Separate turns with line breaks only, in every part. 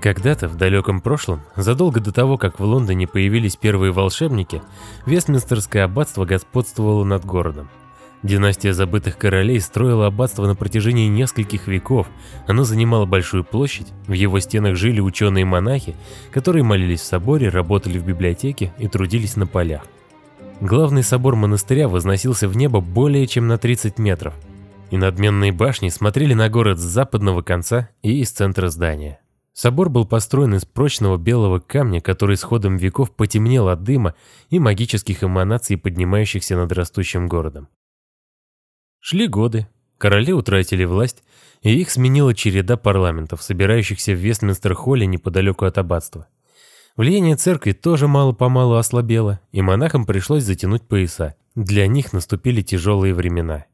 Когда-то, в далеком прошлом, задолго до того, как в Лондоне появились первые волшебники, Вестминстерское аббатство господствовало над городом. Династия забытых королей строила аббатство на протяжении нескольких веков, оно занимало большую площадь, в его стенах жили ученые-монахи, которые молились в соборе, работали в библиотеке и трудились на полях. Главный собор монастыря возносился в небо более чем на 30 метров, и надменные башни смотрели на город с западного конца и из центра здания. Собор был построен из прочного белого камня, который с ходом веков потемнел от дыма и магических эманаций, поднимающихся над растущим городом. Шли годы, короли утратили власть, и их сменила череда парламентов, собирающихся в Вестминстер-холле неподалеку от аббатства. Влияние церкви тоже мало-помалу ослабело, и монахам пришлось затянуть пояса. Для них наступили тяжелые времена.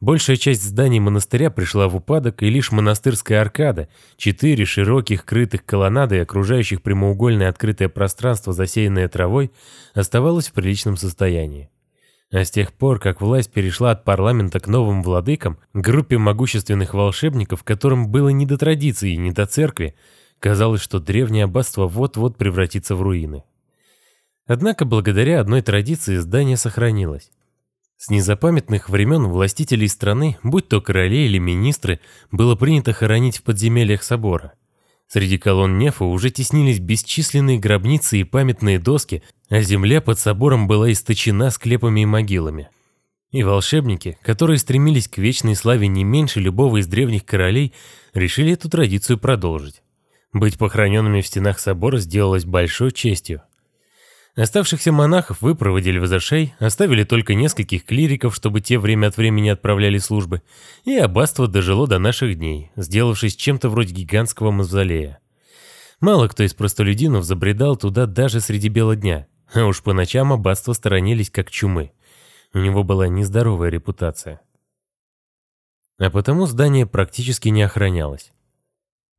Большая часть зданий монастыря пришла в упадок, и лишь монастырская аркада, четыре широких крытых колоннады окружающих прямоугольное открытое пространство, засеянное травой, оставалось в приличном состоянии. А с тех пор, как власть перешла от парламента к новым владыкам, группе могущественных волшебников, которым было не до традиции и не до церкви, казалось, что древнее аббатство вот-вот превратится в руины. Однако благодаря одной традиции здание сохранилось. С незапамятных времен властителей страны, будь то короли или министры, было принято хоронить в подземельях собора. Среди колонн нефа уже теснились бесчисленные гробницы и памятные доски, а земля под собором была источена склепами и могилами. И волшебники, которые стремились к вечной славе не меньше любого из древних королей, решили эту традицию продолжить. Быть похороненными в стенах собора сделалось большой честью. Оставшихся монахов выпроводили в Азашей, оставили только нескольких клириков, чтобы те время от времени отправляли службы, и аббатство дожило до наших дней, сделавшись чем-то вроде гигантского мавзолея. Мало кто из простолюдинов забредал туда даже среди бела дня, а уж по ночам аббатство сторонились как чумы. У него была нездоровая репутация. А потому здание практически не охранялось.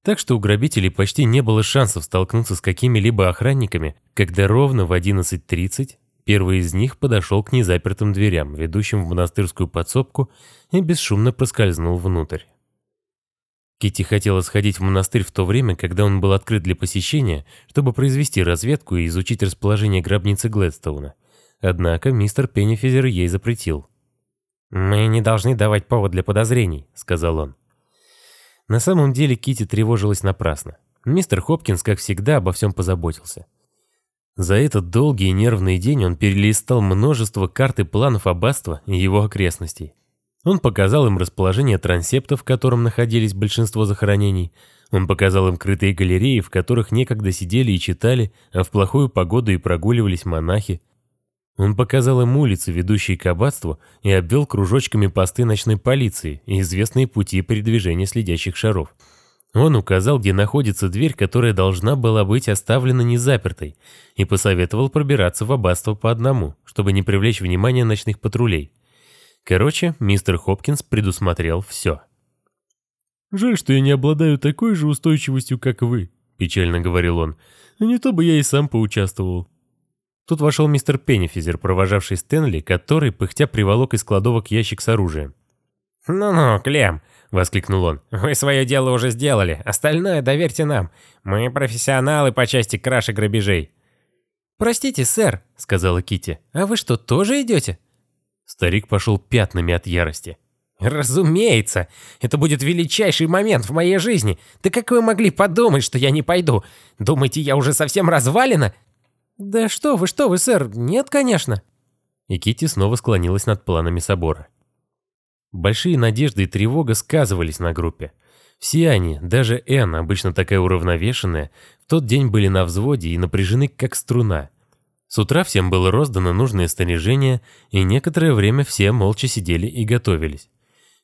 Так что у грабителей почти не было шансов столкнуться с какими-либо охранниками, когда ровно в 11.30 первый из них подошел к незапертым дверям, ведущим в монастырскую подсобку, и бесшумно проскользнул внутрь. Кити хотела сходить в монастырь в то время, когда он был открыт для посещения, чтобы произвести разведку и изучить расположение гробницы Глэдстоуна. Однако мистер Пеннифизер ей запретил. «Мы не должны давать повод для подозрений», — сказал он. На самом деле Кити тревожилась напрасно. Мистер Хопкинс, как всегда, обо всем позаботился. За этот долгий и нервный день он перелистал множество карт и планов аббатства и его окрестностей. Он показал им расположение трансептов, в котором находились большинство захоронений. Он показал им крытые галереи, в которых некогда сидели и читали, а в плохую погоду и прогуливались монахи. Он показал им улицы, ведущие к аббатству, и обвел кружочками посты ночной полиции и известные пути передвижения следящих шаров. Он указал, где находится дверь, которая должна была быть оставлена незапертой, и посоветовал пробираться в аббатство по одному, чтобы не привлечь внимание ночных патрулей. Короче, мистер Хопкинс предусмотрел все.
«Жаль, что я не обладаю такой же устойчивостью, как вы», — печально говорил он. «Не то бы я и сам поучаствовал».
Тут вошел мистер Пеннифизер, провожавший Стэнли, который, пыхтя, приволок из кладовок ящик с оружием.
«Ну-ну, Клем!» — воскликнул он. «Вы свое дело уже сделали. Остальное доверьте нам. Мы профессионалы по части краж и грабежей».
«Простите, сэр», — сказала Кити. «А вы что, тоже идете?»
Старик пошел пятнами от ярости.
«Разумеется! Это будет величайший момент в моей жизни! Да как вы могли подумать, что я не пойду? Думаете, я уже совсем развалена?
«Да что вы, что вы, сэр, нет, конечно».
И Кити снова склонилась над планами собора. Большие надежды и тревога сказывались на группе. Все они, даже Энн, обычно такая уравновешенная, в тот день были на взводе и напряжены как струна. С утра всем было роздано нужное снаряжение, и некоторое время все молча сидели и готовились.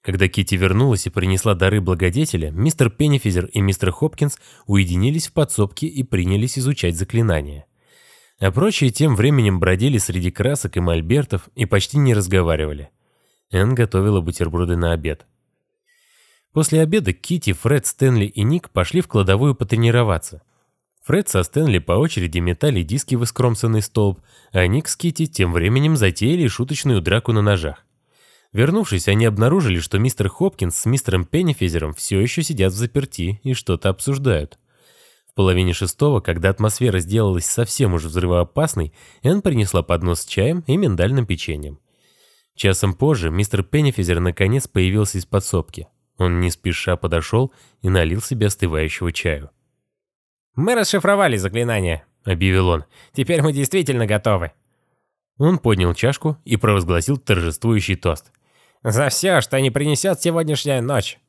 Когда Кити вернулась и принесла дары благодетеля, мистер Пеннифизер и мистер Хопкинс уединились в подсобке и принялись изучать заклинания а прочие тем временем бродили среди красок и мольбертов и почти не разговаривали. Энн готовила бутерброды на обед. После обеда Кити, Фред, Стэнли и Ник пошли в кладовую потренироваться. Фред со Стэнли по очереди метали диски в искромсанный столб, а Ник с Кити тем временем затеяли шуточную драку на ножах. Вернувшись, они обнаружили, что мистер Хопкинс с мистером Пеннифизером все еще сидят в заперти и что-то обсуждают половине шестого, когда атмосфера сделалась совсем уж взрывоопасной, Энн принесла поднос с чаем и миндальным печеньем. Часом позже мистер Пеннифизер наконец появился из подсобки. Он не спеша подошел и налил себе остывающего чаю.
«Мы расшифровали заклинание», — объявил он. «Теперь мы действительно готовы».
Он поднял чашку и провозгласил торжествующий тост.
«За все, что не принесет сегодняшняя ночь.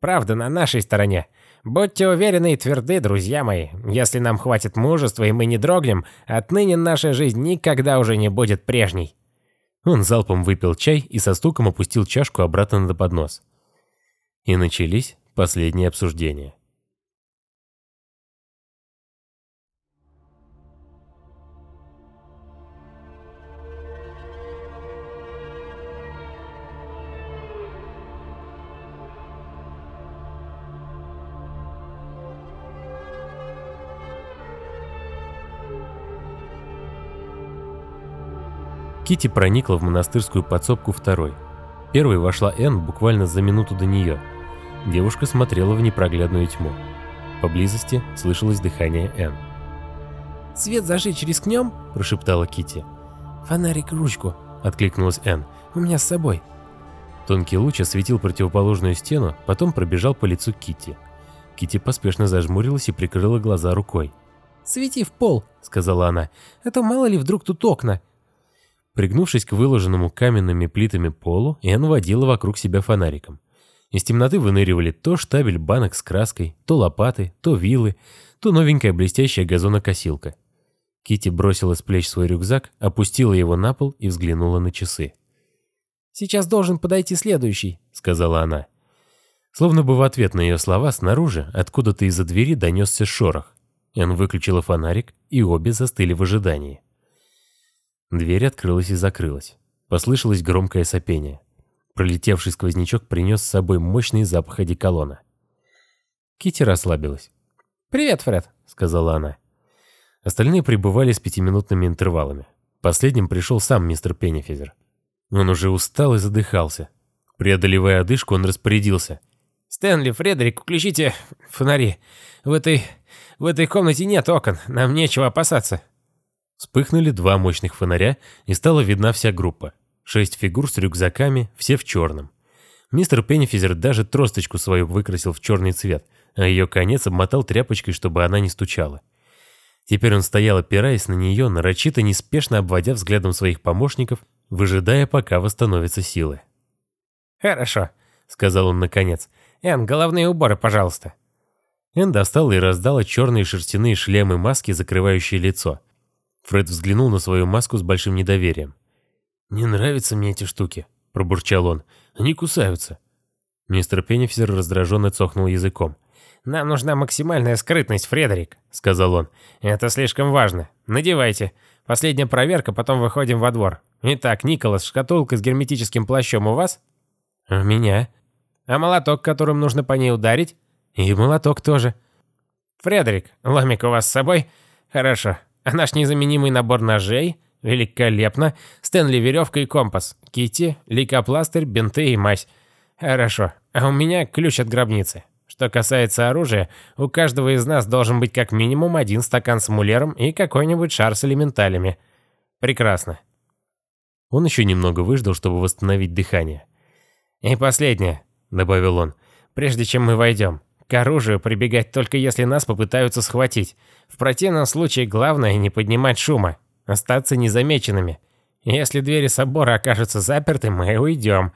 Правда на нашей стороне. Будьте уверены и тверды, друзья мои. Если нам хватит мужества и мы не дрогнем, отныне наша жизнь никогда уже не будет прежней».
Он залпом выпил чай и со стуком опустил чашку обратно на поднос. И начались последние обсуждения. Кити проникла в монастырскую подсобку второй. Первой вошла Энн буквально за минуту до нее. Девушка смотрела в непроглядную тьму. Поблизости слышалось дыхание Энн.
«Свет зажечь рискнем?» – прошептала Кити. «Фонарик и ручку», – откликнулась Энн. «У меня с собой».
Тонкий луч осветил противоположную стену, потом пробежал по лицу Кити. Кити поспешно зажмурилась и прикрыла глаза рукой.
«Свети в пол», — сказала она, — «а то мало ли вдруг тут окна».
Пригнувшись к выложенному каменными плитами полу, Энн водила вокруг себя фонариком. Из темноты выныривали то штабель банок с краской, то лопаты, то вилы, то новенькая блестящая газонокосилка. Кити бросила с плеч свой рюкзак, опустила его на пол и взглянула на часы.
«Сейчас должен подойти следующий», — сказала она.
Словно бы в ответ на ее слова снаружи, откуда-то из-за двери донесся шорох. Энн выключила фонарик, и обе застыли в ожидании. Дверь открылась и закрылась. Послышалось громкое сопение. Пролетевший сквознячок принес с собой мощный запах одеколона. Кити расслабилась.
«Привет, Фред», — сказала она.
Остальные пребывали с пятиминутными интервалами. Последним пришел сам мистер Пеннифизер. Он уже устал и задыхался. Преодолевая одышку, он распорядился.
«Стэнли, Фредерик, включите фонари. В этой... в этой комнате нет окон, нам нечего опасаться».
Вспыхнули два мощных фонаря, и стала видна вся группа. Шесть фигур с рюкзаками, все в черном. Мистер Пеннифизер даже тросточку свою выкрасил в черный цвет, а ее конец обмотал тряпочкой, чтобы она не стучала. Теперь он стоял, опираясь на нее, нарочито неспешно обводя взглядом своих помощников, выжидая, пока восстановятся силы.
«Хорошо», — сказал он наконец. «Энн, головные уборы, пожалуйста».
Энн достала и раздала черные шерстяные шлемы-маски, закрывающие лицо — Фред взглянул на свою маску с большим недоверием. «Не нравятся мне эти штуки», — пробурчал он. «Они кусаются». Мистер Пеннифизер раздраженно цохнул языком.
«Нам нужна максимальная скрытность, Фредерик», — сказал он. «Это слишком важно. Надевайте. Последняя проверка, потом выходим во двор. Итак, Николас, шкатулка с герметическим плащом у вас?»
«У меня».
«А молоток, которым нужно по ней ударить?»
«И молоток тоже».
«Фредерик, ломик у вас с собой?» «Хорошо. А наш незаменимый набор ножей? Великолепно. Стэнли веревка и компас. Кити, лейкопластырь, бинты и мазь. Хорошо. А у меня ключ от гробницы. Что касается оружия, у каждого из нас должен быть как минимум один стакан с мулером и какой-нибудь шар с элементалями. Прекрасно.
Он еще немного выждал, чтобы восстановить дыхание.
«И последнее», — добавил он, — «прежде чем мы войдем. К оружию прибегать только если нас попытаются схватить. В противном случае главное не поднимать шума, остаться незамеченными. Если двери собора окажутся заперты, мы уйдем.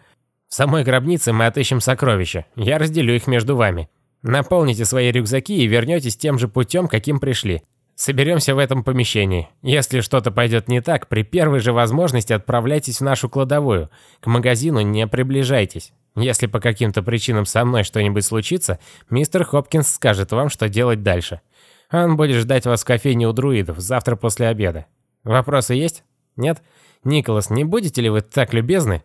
В самой гробнице мы отыщем сокровища. Я разделю их между вами. Наполните свои рюкзаки и вернетесь тем же путем, каким пришли. Соберемся в этом помещении. Если что-то пойдет не так, при первой же возможности отправляйтесь в нашу кладовую. К магазину не приближайтесь. Если по каким-то причинам со мной что-нибудь случится, мистер Хопкинс скажет вам, что делать дальше. Он будет ждать вас в кофейне у друидов завтра после обеда. Вопросы есть? Нет? Николас, не будете ли вы так любезны?»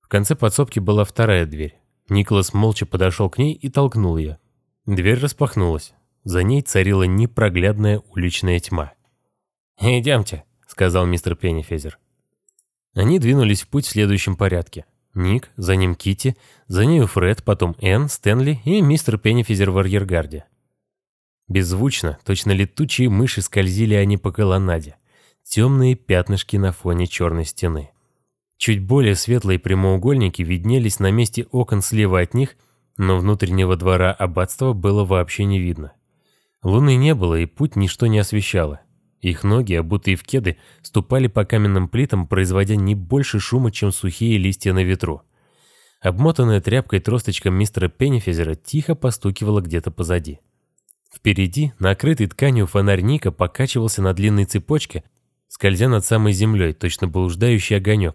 В конце подсобки была вторая дверь. Николас молча подошел к ней и толкнул ее. Дверь распахнулась. За ней царила непроглядная уличная тьма.
«Идемте», — сказал мистер Пеннифезер.
Они двинулись в путь в следующем порядке. Ник, за ним Кити, за нею Фред, потом Энн, Стэнли и мистер Пеннифизер в арьергарде. Беззвучно, точно летучие мыши скользили они по колоннаде. Темные пятнышки на фоне черной стены. Чуть более светлые прямоугольники виднелись на месте окон слева от них, но внутреннего двора аббатства было вообще не видно. Луны не было, и путь ничто не освещало. Их ноги, обутые в кеды, ступали по каменным плитам, производя не больше шума, чем сухие листья на ветру. Обмотанная тряпкой тросточка мистера Пеннифизера тихо постукивала где-то позади. Впереди, накрытый тканью фонарь Ника покачивался на длинной цепочке, скользя над самой землей, точно блуждающий огонек.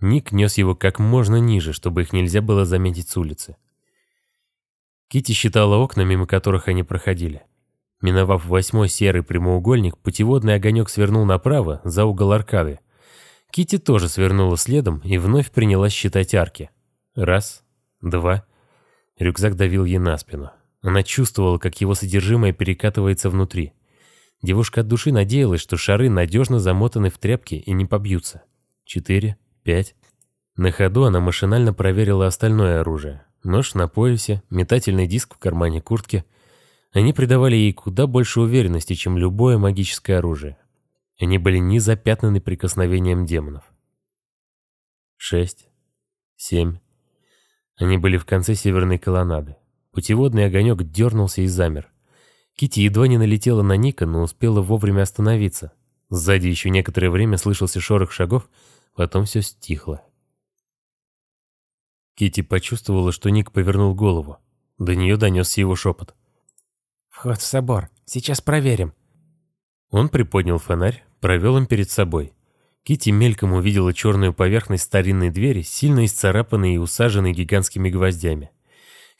Ник нес его как можно ниже, чтобы их нельзя было заметить с улицы. Кити считала окна, мимо которых они проходили. Миновав восьмой серый прямоугольник, путеводный огонек свернул направо, за угол аркады. Кити тоже свернула следом и вновь принялась считать арки. Раз, два. Рюкзак давил ей на спину. Она чувствовала, как его содержимое перекатывается внутри. Девушка от души надеялась, что шары надежно замотаны в тряпки и не побьются. Четыре, пять. На ходу она машинально проверила остальное оружие. Нож на поясе, метательный диск в кармане куртки. Они придавали ей куда больше уверенности, чем любое магическое оружие. Они были не запятнаны прикосновением демонов. Шесть. Семь. Они были в конце северной колоннады. Путеводный огонек дернулся и замер. Кити едва не налетела на Ника, но успела вовремя остановиться. Сзади еще некоторое время слышался шорох шагов, потом все стихло. Кити почувствовала, что Ник повернул голову. До нее донесся его шепот.
«Вход в собор. Сейчас проверим».
Он приподнял фонарь, провел им перед собой. Кити мельком увидела черную поверхность старинной двери, сильно исцарапанной и усаженной гигантскими гвоздями.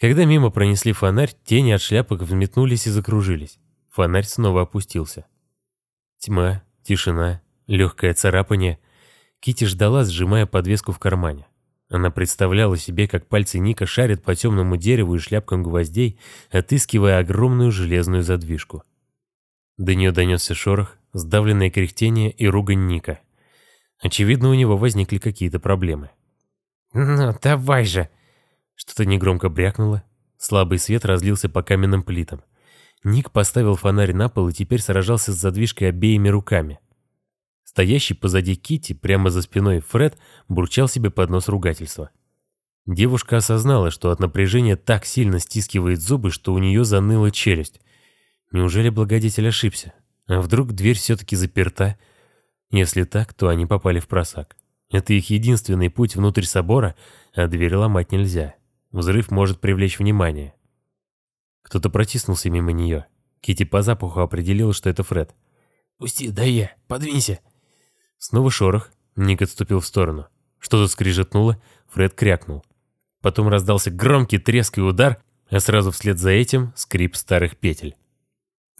Когда мимо пронесли фонарь, тени от шляпок взметнулись и закружились. Фонарь снова опустился. Тьма, тишина, легкое царапание. Кити ждала, сжимая подвеску в кармане. Она представляла себе, как пальцы Ника шарят по темному дереву и шляпкам гвоздей, отыскивая огромную железную задвижку. До нее донесся шорох, сдавленное кряхтение и ругань Ника. Очевидно, у него возникли какие-то проблемы.
«Ну, давай же!»
Что-то негромко брякнуло. Слабый свет разлился по каменным плитам. Ник поставил фонарь на пол и теперь сражался с задвижкой обеими руками. Стоящий позади Кити, прямо за спиной Фред, бурчал себе под нос ругательства. Девушка осознала, что от напряжения так сильно стискивает зубы, что у нее заныла челюсть. Неужели благодетель ошибся? А вдруг дверь все-таки заперта? Если так, то они попали в просак. Это их единственный путь внутрь собора, а дверь ломать нельзя. Взрыв может привлечь внимание. Кто-то протиснулся мимо нее. Кити по запаху определила, что это Фред.
«Пусти, да я, подвинься».
Снова шорох. Ник отступил в сторону. Что-то скрижетнуло, Фред крякнул. Потом раздался громкий треск и удар, а сразу вслед за этим скрип старых петель.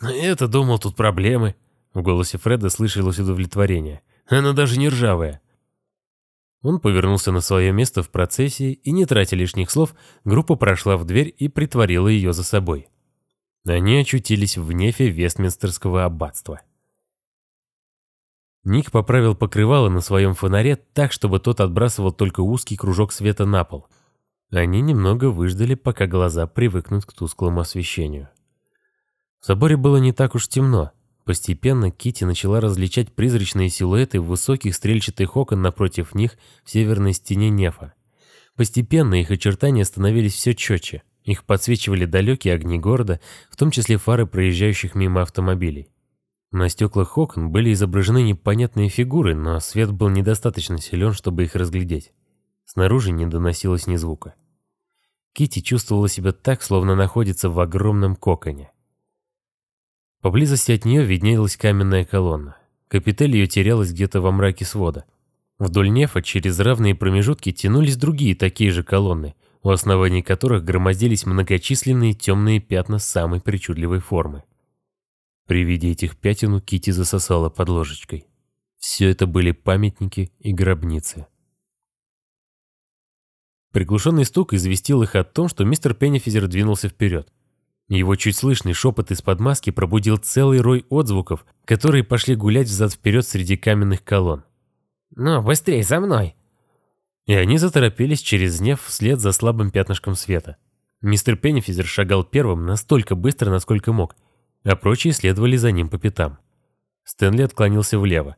«Это думал, тут проблемы». В голосе Фреда слышалось удовлетворение. «Она даже не ржавая». Он повернулся на свое место в процессии, и, не тратя лишних слов, группа прошла в дверь и притворила ее за собой. Они очутились в нефе Вестминстерского аббатства. Ник поправил покрывало на своем фонаре так, чтобы тот отбрасывал только узкий кружок света на пол. Они немного выждали, пока глаза привыкнут к тусклому освещению. В соборе было не так уж темно, Постепенно Кити начала различать призрачные силуэты высоких стрельчатых окон напротив них в северной стене нефа. Постепенно их очертания становились все четче. Их подсвечивали далекие огни города, в том числе фары проезжающих мимо автомобилей. На стеклах окон были изображены непонятные фигуры, но свет был недостаточно силен, чтобы их разглядеть. Снаружи не доносилось ни звука. Кити чувствовала себя так, словно находится в огромном коконе. Поблизости от нее виднелась каменная колонна. Капитель ее терялась где-то во мраке свода. Вдоль нефа через равные промежутки тянулись другие такие же колонны, у оснований которых громоздились многочисленные темные пятна самой причудливой формы. При виде этих пятен у Кити засосала под ложечкой. Все это были памятники и гробницы. Приглушенный стук известил их о том, что мистер Пеннифизер двинулся вперед. Его чуть слышный шепот из-под маски пробудил целый рой отзвуков, которые пошли гулять взад-вперед среди каменных колонн.
«Ну, быстрей, за мной!»
И они заторопились через неф вслед за слабым пятнышком света. Мистер Пеннифизер шагал первым настолько быстро, насколько мог. А прочие следовали за ним по пятам. Стэнли отклонился влево.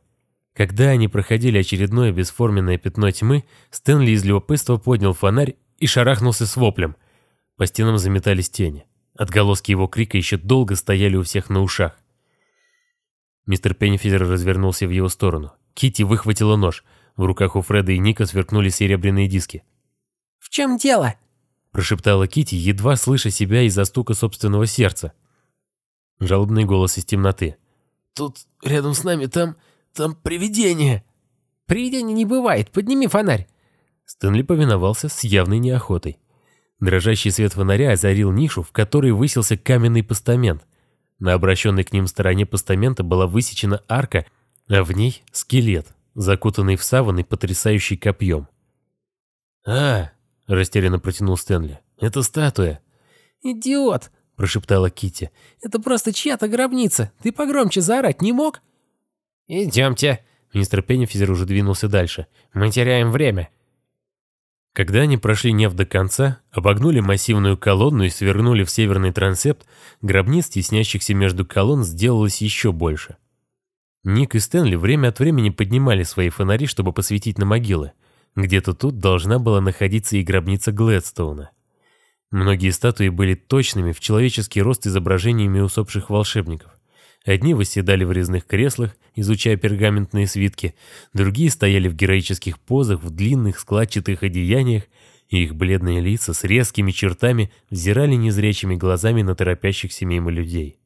Когда они проходили очередное бесформенное пятно тьмы, Стэнли из любопытства поднял фонарь и шарахнулся с воплем. По стенам заметались тени. Отголоски его крика еще долго стояли у всех на ушах. Мистер Пеннифизер развернулся в его сторону. Кити выхватила нож. В руках у Фреда и Ника сверкнули серебряные диски.
«В чем дело?»
– прошептала Кити, едва слыша себя из-за стука собственного сердца. Жалобный голос из темноты.
«Тут рядом с нами там... там привидение!»
«Привидений не бывает, подними фонарь!»
Стэнли повиновался с явной неохотой. Дрожащий свет фонаря озарил нишу, в которой высился каменный постамент. На обращенной к ним стороне постамента была высечена арка, а в ней скелет, закутанный в саван и потрясающий копьем.
«А!» – растерянно протянул Стэнли. «Это статуя!»
«Идиот!» – прошептала Кити. «Это просто чья-то гробница. Ты погромче заорать не мог?»
«Идемте!» Мистер Пеннифизер уже двинулся дальше. «Мы теряем время!»
Когда они прошли неф до конца, обогнули массивную колонну и свернули в северный трансепт, гробниц, теснящихся между колонн, сделалось еще больше. Ник и Стэнли время от времени поднимали свои фонари, чтобы посветить на могилы. Где-то тут должна была находиться и гробница Глэдстоуна. Многие статуи были точными в человеческий рост изображениями усопших волшебников. Одни восседали в резных креслах, изучая пергаментные свитки, другие стояли в героических позах, в длинных складчатых одеяниях, и их бледные лица с резкими чертами взирали незрячими глазами на торопящихся мимо людей.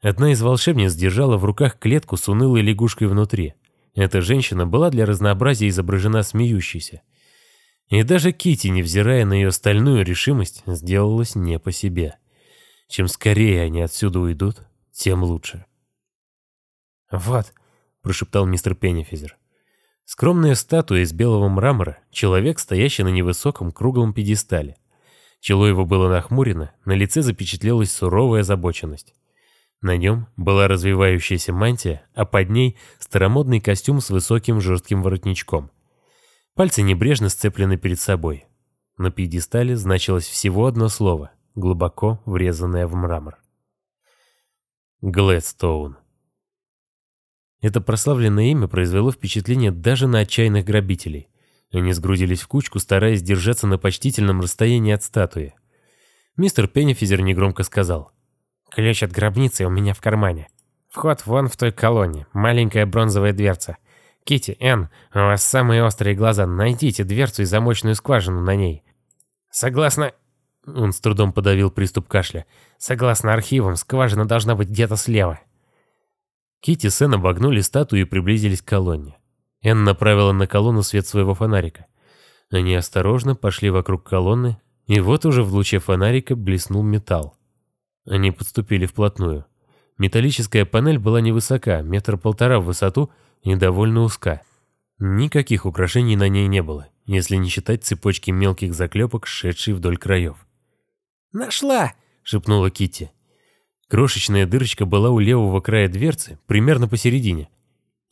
Одна из волшебниц держала в руках клетку с унылой лягушкой внутри. Эта женщина была для разнообразия изображена смеющейся. И даже Кити, невзирая на ее стальную решимость, сделалась не по себе. Чем скорее они отсюда уйдут, тем лучше.
«Вот», — прошептал мистер Пеннифизер.
Скромная статуя из белого мрамора, человек, стоящий на невысоком круглом пьедестале. Чело его было нахмурено, на лице запечатлелась суровая озабоченность. На нем была развивающаяся мантия, а под ней старомодный костюм с высоким жестким воротничком. Пальцы небрежно сцеплены перед собой. На пьедестале значилось всего одно слово, глубоко врезанное в мрамор. Глэдстоун. Это прославленное имя произвело впечатление даже на отчаянных грабителей. Они сгрудились в кучку, стараясь держаться на почтительном расстоянии от статуи. Мистер Пеннифизер негромко сказал.
«Ключ от гробницы у меня в кармане. Вход вон в той колонне, маленькая бронзовая дверца. Кити, Энн, у вас самые острые глаза, найдите дверцу и замочную скважину на ней. Согласно
он с трудом подавил приступ кашля.
Согласно архивам, скважина должна быть где-то слева.
Кити и Сен обогнули статую и приблизились к колонне. Энн направила на колонну свет своего фонарика. Они осторожно пошли вокруг колонны, и вот уже в луче фонарика блеснул металл. Они подступили вплотную. Металлическая панель была невысока, метр полтора в высоту и довольно узка. Никаких украшений на ней не было, если не считать цепочки мелких заклепок, шедшей вдоль краев.
«Нашла!»
— шепнула Китти. Крошечная дырочка была у левого края дверцы, примерно посередине.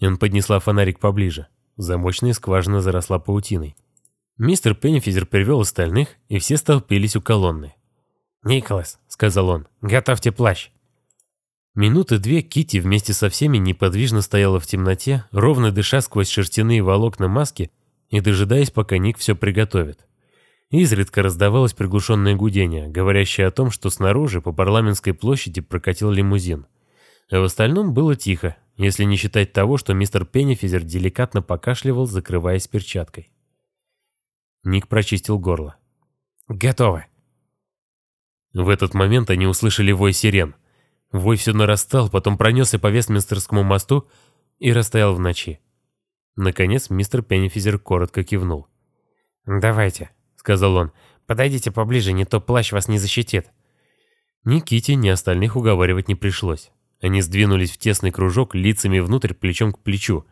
Он поднесла фонарик поближе. Замочная скважина заросла паутиной. Мистер Пеннифизер привел остальных, и все столпились у колонны.
«Николас», — сказал он, — «готовьте плащ».
Минуты две Кити вместе со всеми неподвижно стояла в темноте, ровно дыша сквозь шерстяные волокна маски и дожидаясь, пока Ник все приготовит. Изредка раздавалось приглушенное гудение, говорящее о том, что снаружи по парламентской площади прокатил лимузин. А в остальном было тихо, если не считать того, что мистер Пеннифизер деликатно покашливал, закрываясь перчаткой. Ник прочистил горло.
«Готово».
В этот момент они услышали вой сирен. Вой все нарастал, потом пронесся по Вестминстерскому мосту и растаял в ночи. Наконец мистер Пеннифизер коротко кивнул.
«Давайте», сказал он. «Подойдите поближе, не то плащ вас не защитит».
Ни Кити, ни остальных уговаривать не пришлось. Они сдвинулись в тесный кружок лицами внутрь плечом к плечу.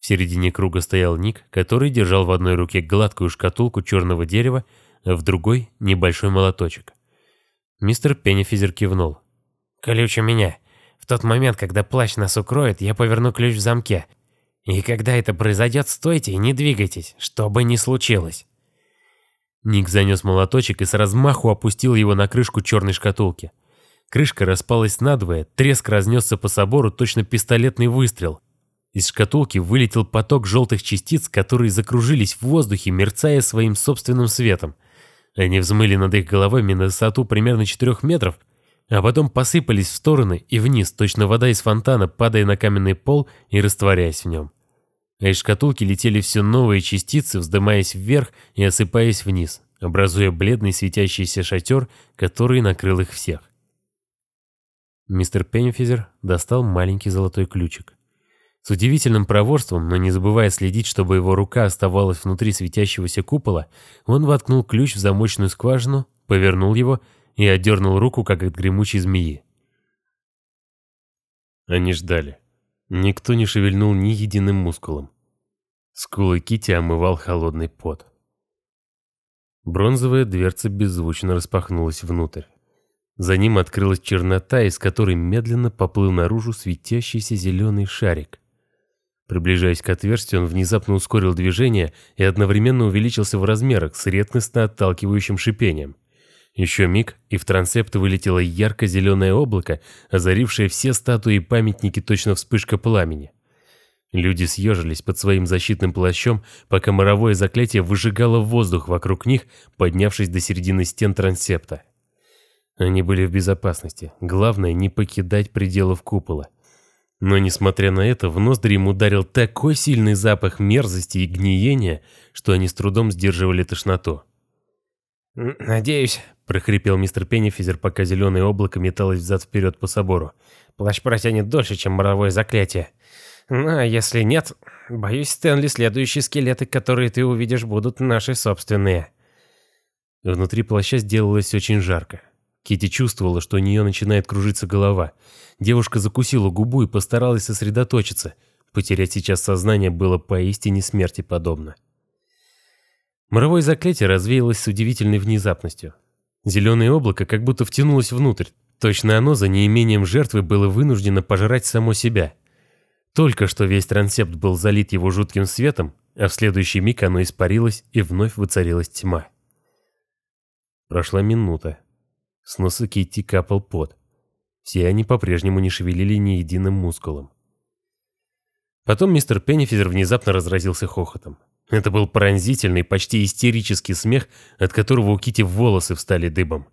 В середине круга стоял Ник, который держал в одной руке гладкую шкатулку черного дерева, а в другой — небольшой молоточек. Мистер Пеннифизер кивнул.
«Ключ у меня. В тот момент, когда плащ нас укроет, я поверну ключ в замке. И когда это произойдет, стойте и не двигайтесь, что бы ни случилось».
Ник занес молоточек и с размаху опустил его на крышку черной шкатулки. Крышка распалась надвое, треск разнесся по собору, точно пистолетный выстрел. Из шкатулки вылетел поток желтых частиц, которые закружились в воздухе, мерцая своим собственным светом. Они взмыли над их головами на высоту примерно 4 метров, а потом посыпались в стороны и вниз, точно вода из фонтана, падая на каменный пол и растворяясь в нем. А из шкатулки летели все новые частицы, вздымаясь вверх и осыпаясь вниз, образуя бледный светящийся шатер, который накрыл их всех. Мистер Пеннифизер достал маленький золотой ключик. С удивительным проворством, но не забывая следить, чтобы его рука оставалась внутри светящегося купола, он воткнул ключ в замочную скважину, повернул его и отдернул руку, как от гремучей змеи. Они ждали. Никто не шевельнул ни единым мускулом. Скулы Кити омывал холодный пот. Бронзовая дверца беззвучно распахнулась внутрь. За ним открылась чернота, из которой медленно поплыл наружу светящийся зеленый шарик. Приближаясь к отверстию, он внезапно ускорил движение и одновременно увеличился в размерах с редкостно отталкивающим шипением. Еще миг, и в трансепт вылетело ярко-зеленое облако, озарившее все статуи и памятники точно вспышка пламени. Люди съежились под своим защитным плащом, пока моровое заклятие выжигало воздух вокруг них, поднявшись до середины стен трансепта. Они были в безопасности. Главное, не покидать пределов купола. Но, несмотря на это, в ноздри им ударил такой сильный запах мерзости и гниения, что они с трудом сдерживали тошноту.
«Надеюсь», —
прохрипел мистер Пеннифизер, пока зеленое облако металось взад-вперед по собору.
«плащ протянет дольше, чем моровое заклятие. Ну, а если нет, боюсь, Стэнли, следующие скелеты, которые ты увидишь, будут наши собственные».
Внутри плаща сделалось очень жарко. Кити чувствовала, что у нее начинает кружиться голова. Девушка закусила губу и постаралась сосредоточиться. Потерять сейчас сознание было поистине смерти подобно. Моровое заклятие развеялось с удивительной внезапностью. Зеленое облако как будто втянулось внутрь. Точно оно за неимением жертвы было вынуждено пожрать само себя. Только что весь трансепт был залит его жутким светом, а в следующий миг оно испарилось и вновь воцарилась тьма. Прошла минута. С носа Китти капал пот. Все они по-прежнему не шевелили ни единым мускулом. Потом мистер Пеннифизер внезапно разразился хохотом. Это был пронзительный, почти истерический смех, от которого у Кити волосы встали дыбом.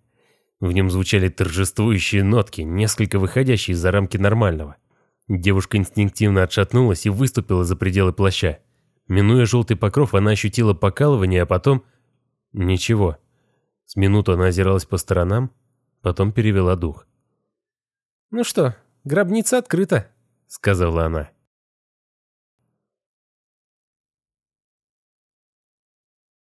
В нем звучали торжествующие нотки, несколько выходящие за рамки нормального. Девушка инстинктивно отшатнулась и выступила за пределы плаща. Минуя желтый покров, она ощутила покалывание, а потом... Ничего. С минуту она озиралась по сторонам, Потом перевела дух.
«Ну что, гробница открыта», — сказала она.